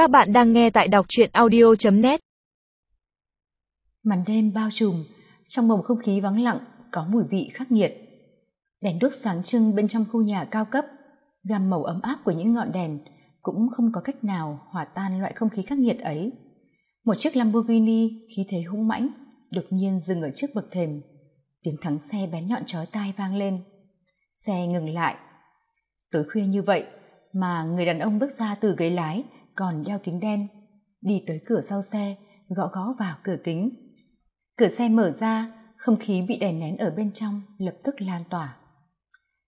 Các bạn đang nghe tại đọc truyện audio.net Màn đêm bao trùm, trong bầu không khí vắng lặng có mùi vị khắc nghiệt. Đèn đuốc sáng trưng bên trong khu nhà cao cấp, gam màu ấm áp của những ngọn đèn cũng không có cách nào hòa tan loại không khí khắc nghiệt ấy. Một chiếc Lamborghini khí thế hung mãnh đột nhiên dừng ở trước bậc thềm. Tiếng thắng xe bén nhọn chói tai vang lên. Xe ngừng lại. Tối khuya như vậy mà người đàn ông bước ra từ ghế lái còn đeo kính đen. Đi tới cửa sau xe, gõ gõ vào cửa kính. Cửa xe mở ra, không khí bị đè nén ở bên trong lập tức lan tỏa.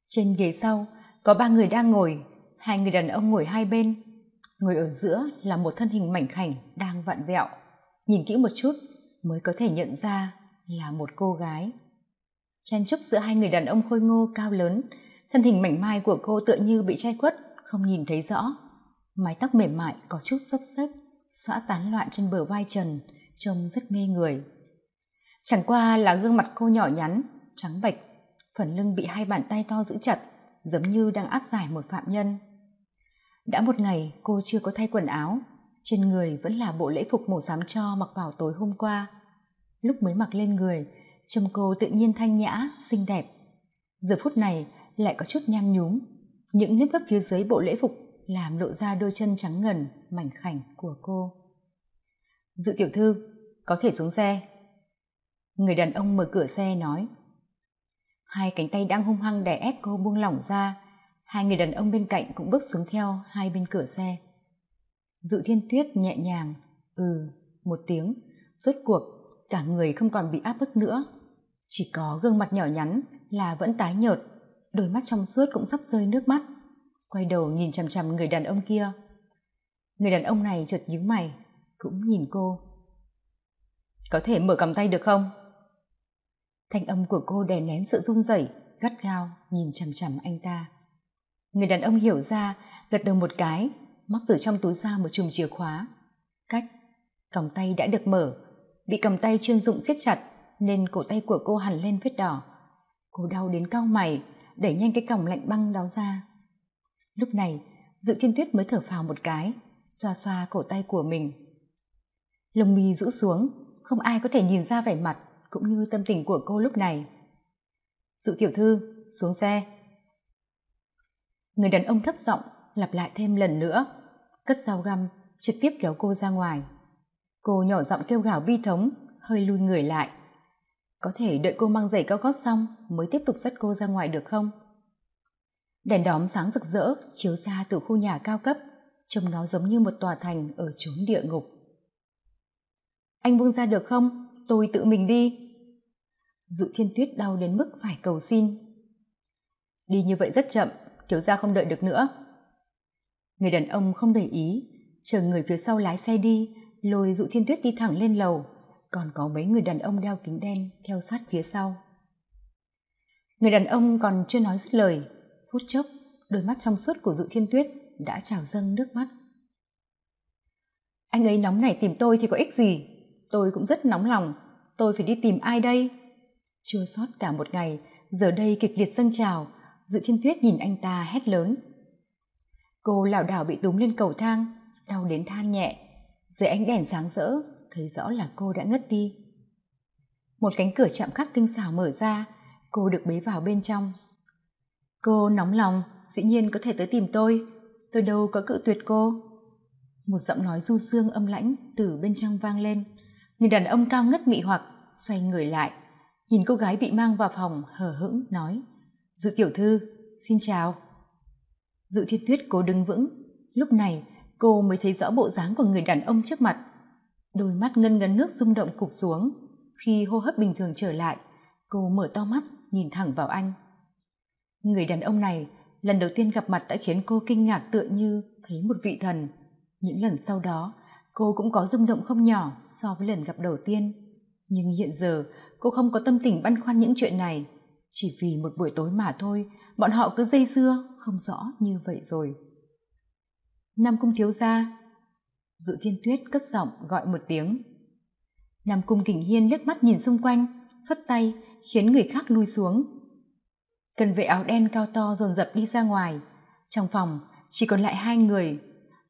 Trên ghế sau, có ba người đang ngồi, hai người đàn ông ngồi hai bên. Ngồi ở giữa là một thân hình mảnh khảnh đang vặn vẹo. Nhìn kỹ một chút mới có thể nhận ra là một cô gái. Chen chúc giữa hai người đàn ông khôi ngô cao lớn, thân hình mảnh mai của cô tựa như bị che khuất, không nhìn thấy rõ mái tóc mềm mại có chút xấp xếp xõa tán loạn trên bờ vai trần, trông rất mê người. Chẳng qua là gương mặt cô nhỏ nhắn, trắng bệch, phần lưng bị hai bàn tay to giữ chặt, giống như đang áp giải một phạm nhân. Đã một ngày, cô chưa có thay quần áo, trên người vẫn là bộ lễ phục màu xám cho mặc vào tối hôm qua. Lúc mới mặc lên người, trông cô tự nhiên thanh nhã, xinh đẹp. Giờ phút này lại có chút nhăn nhúm, những nếp gấp phía dưới bộ lễ phục làm lộ ra đôi chân trắng ngần, mảnh khảnh của cô. Dự tiểu thư, có thể xuống xe. Người đàn ông mở cửa xe nói. Hai cánh tay đang hung hăng đè ép cô buông lỏng ra. Hai người đàn ông bên cạnh cũng bước xuống theo hai bên cửa xe. Dự thiên tuyết nhẹ nhàng ừ một tiếng. Rốt cuộc, cả người không còn bị áp bức nữa. Chỉ có gương mặt nhỏ nhắn là vẫn tái nhợt, đôi mắt trong suốt cũng sắp rơi nước mắt quay đầu nhìn chằm chằm người đàn ông kia. Người đàn ông này chợt nhíu mày, cũng nhìn cô. Có thể mở cầm tay được không? Thanh âm của cô đè nén sự run rẩy, gắt gao nhìn chằm chằm anh ta. Người đàn ông hiểu ra, gật đầu một cái, móc từ trong túi ra một chùm chìa khóa. Cách, còng tay đã được mở. Bị cầm tay chuyên dụng siết chặt, nên cổ tay của cô hẳn lên vết đỏ. Cô đau đến cau mày, đẩy nhanh cái còng lạnh băng đó ra lúc này, dự thiên tuyết mới thở phào một cái, xoa xoa cổ tay của mình. Lông mi rũ xuống, không ai có thể nhìn ra vẻ mặt cũng như tâm tình của cô lúc này. Dự tiểu thư, xuống xe. Người đàn ông thấp giọng lặp lại thêm lần nữa, cất dao găm trực tiếp kéo cô ra ngoài. Cô nhỏ giọng kêu gào bi thống, hơi lui người lại. Có thể đợi cô mang giày cao gót xong mới tiếp tục dắt cô ra ngoài được không? Đèn đóm sáng rực rỡ chiếu ra từ khu nhà cao cấp, trông nó giống như một tòa thành ở chốn địa ngục. Anh buông ra được không? Tôi tự mình đi. Dụ thiên tuyết đau đến mức phải cầu xin. Đi như vậy rất chậm, thiếu gia không đợi được nữa. Người đàn ông không để ý, chờ người phía sau lái xe đi, lôi dụ thiên tuyết đi thẳng lên lầu. Còn có mấy người đàn ông đeo kính đen theo sát phía sau. Người đàn ông còn chưa nói dứt lời phút chốc, đôi mắt trong suốt của dụ thiên tuyết đã trào dâng nước mắt. Anh ấy nóng này tìm tôi thì có ích gì? Tôi cũng rất nóng lòng. Tôi phải đi tìm ai đây? Chưa sót cả một ngày, giờ đây kịch liệt dâng trào. Dự thiên tuyết nhìn anh ta hét lớn. Cô lảo đảo bị túm lên cầu thang, đau đến than nhẹ. Dưới ánh đèn sáng rỡ, thấy rõ là cô đã ngất đi. Một cánh cửa chạm khắc tinh xảo mở ra, cô được bế vào bên trong cô nóng lòng, dĩ nhiên có thể tới tìm tôi. Tôi đâu có cự tuyệt cô. Một giọng nói du dương âm lãnh từ bên trong vang lên. Người đàn ông cao ngất mị hoặc, xoay người lại. Nhìn cô gái bị mang vào phòng, hờ hững, nói dự tiểu thư, xin chào. Dự thiên tuyết cố đứng vững. Lúc này, cô mới thấy rõ bộ dáng của người đàn ông trước mặt. Đôi mắt ngân ngấn nước rung động cụp xuống. Khi hô hấp bình thường trở lại, cô mở to mắt, nhìn thẳng vào anh người đàn ông này, lần đầu tiên gặp mặt đã khiến cô kinh ngạc tựa như thấy một vị thần. Những lần sau đó, cô cũng có rung động không nhỏ so với lần gặp đầu tiên. Nhưng hiện giờ, cô không có tâm tình băn khoăn những chuyện này. Chỉ vì một buổi tối mà thôi, bọn họ cứ dây dưa, không rõ như vậy rồi. Nam cung thiếu gia. Dự thiên tuyết cất giọng gọi một tiếng. Nam cung kình hiên liếc mắt nhìn xung quanh phất tay, khiến người khác lui xuống cần vệ áo đen cao to dồn dập đi ra ngoài. Trong phòng, chỉ còn lại hai người.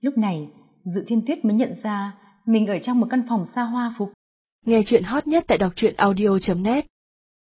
Lúc này, dự thiên tuyết mới nhận ra mình ở trong một căn phòng xa hoa phục nghe chuyện hot nhất tại đọc truyện audio net.